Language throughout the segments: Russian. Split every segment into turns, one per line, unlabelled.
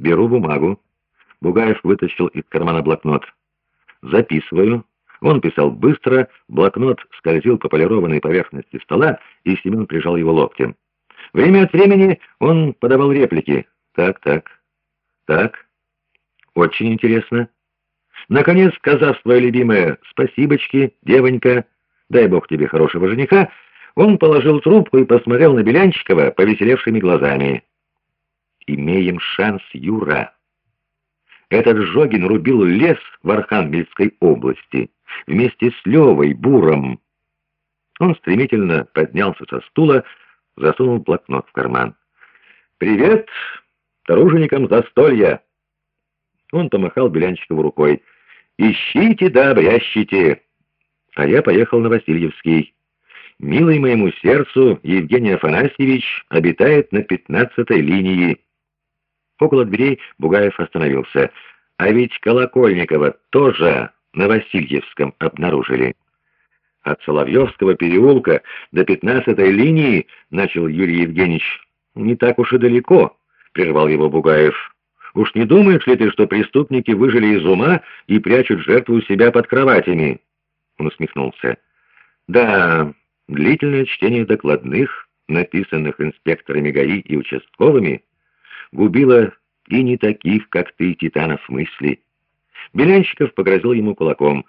Беру бумагу. Бугаев вытащил из кармана блокнот. Записываю. Он писал быстро, блокнот скользил по полированной поверхности стола, и Семен прижал его локтем. Время от времени он подавал реплики. «Так, так, так, очень интересно». Наконец, сказав свое любимое «спасибочки, девонька, дай бог тебе хорошего жениха», он положил трубку и посмотрел на Белянчикова повеселевшими глазами. «Имеем шанс, Юра». Этот Жогин рубил лес в Архангельской области вместе с Левой, Буром. Он стремительно поднялся со стула, засунул блокнот в карман. «Привет труженикам застолья!» Он помахал Белянчикову рукой. «Ищите да обрящите!» А я поехал на Васильевский. Милый моему сердцу Евгений Афанасьевич обитает на пятнадцатой линии. Около дверей Бугаев остановился. А ведь Колокольникова тоже на Васильевском обнаружили. От Соловьевского переулка до пятнадцатой линии, начал Юрий Евгеньевич, не так уж и далеко, прервал его Бугаев. Уж не думаешь ли ты, что преступники выжили из ума и прячут жертву у себя под кроватями? Он усмехнулся. Да, длительное чтение докладных, написанных инспекторами ГАИ и участковыми, губило и не таких, как ты, титанов мысли. Белянщиков погрозил ему кулаком.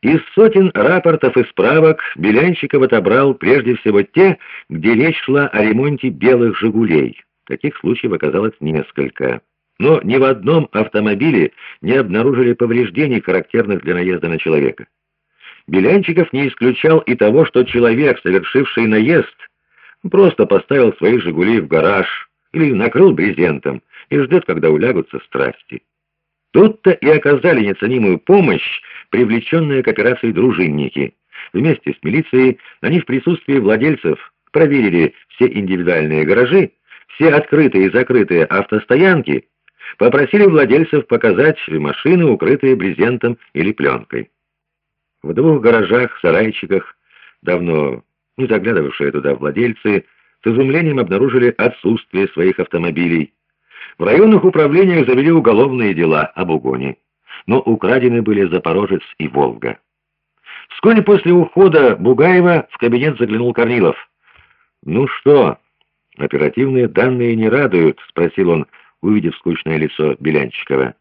Из сотен рапортов и справок Белянщиков отобрал прежде всего те, где речь шла о ремонте белых «Жигулей». Таких случаев оказалось несколько но ни в одном автомобиле не обнаружили повреждений, характерных для наезда на человека. Белянчиков не исключал и того, что человек, совершивший наезд, просто поставил свои «Жигули» в гараж или накрыл брезентом и ждет, когда улягутся страсти. Тут-то и оказали неоценимую помощь привлеченные к операции дружинники. Вместе с милицией они в присутствии владельцев проверили все индивидуальные гаражи, все открытые и закрытые автостоянки, попросили владельцев показать машины, укрытые брезентом или пленкой. В двух гаражах, сарайчиках, давно не заглядывавшие туда владельцы, с изумлением обнаружили отсутствие своих автомобилей. В районных управлениях завели уголовные дела об угоне, но украдены были Запорожец и Волга. Вскоре после ухода Бугаева в кабинет заглянул Корнилов. «Ну что, оперативные данные не радуют?» — спросил он, увидев скучное лицо Белянчикова.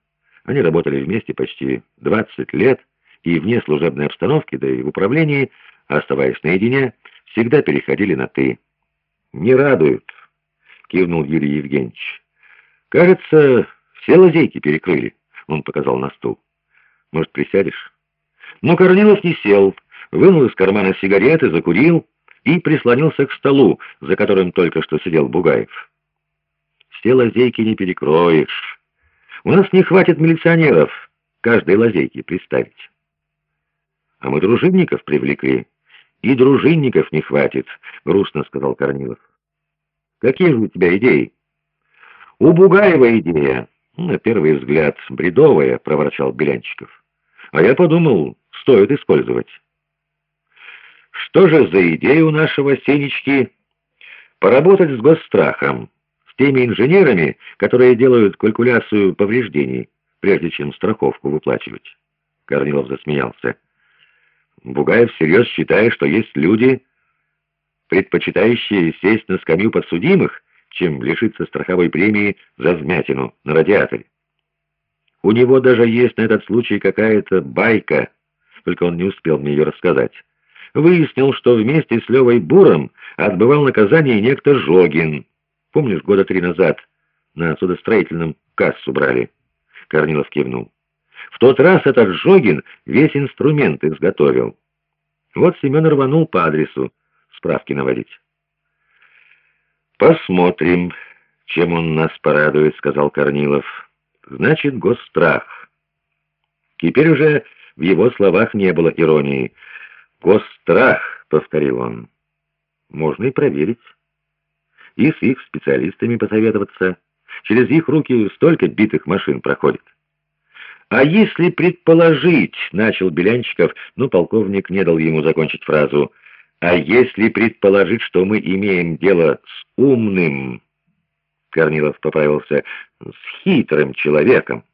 Они работали вместе почти 20 лет, и вне служебной обстановки, да и в управлении, оставаясь наедине, всегда переходили на «ты». «Не радуют», — кивнул Юрий Евгеньевич. «Кажется, все лазейки перекрыли», — он показал на стул. «Может, присядешь?» Но Корнилов не сел, вынул из кармана сигареты, закурил и прислонился к столу, за которым только что сидел Бугаев все лазейки не перекроешь. У нас не хватит милиционеров каждой лазейки представить. А мы дружинников привлекли. И дружинников не хватит, грустно сказал Корнилов. Какие же у тебя идеи? У Бугаева идея. На первый взгляд, бредовая, проворчал Белянчиков. А я подумал, стоит использовать. Что же за идея у нашего Сенечки? Поработать с госстрахом теми инженерами, которые делают калькуляцию повреждений, прежде чем страховку выплачивать. Корнилов засмеялся. Бугаев всерьез считает, что есть люди, предпочитающие сесть на скамью подсудимых, чем лишиться страховой премии за вмятину на радиаторе. У него даже есть на этот случай какая-то байка, только он не успел мне ее рассказать. Выяснил, что вместе с Левой Буром отбывал наказание некто Жогин, Помнишь, года три назад на судостроительном кассу брали?» Корнилов кивнул. «В тот раз этот Жогин весь инструмент изготовил. Вот Семен рванул по адресу справки наводить». «Посмотрим, чем он нас порадует», — сказал Корнилов. «Значит, госстрах». Теперь уже в его словах не было иронии. «Госстрах», — повторил он. «Можно и проверить» и с их специалистами посоветоваться. Через их руки столько битых машин проходит. «А если предположить...» — начал Белянчиков, но полковник не дал ему закончить фразу. «А если предположить, что мы имеем дело с умным...» Корнилов поправился, — с хитрым человеком.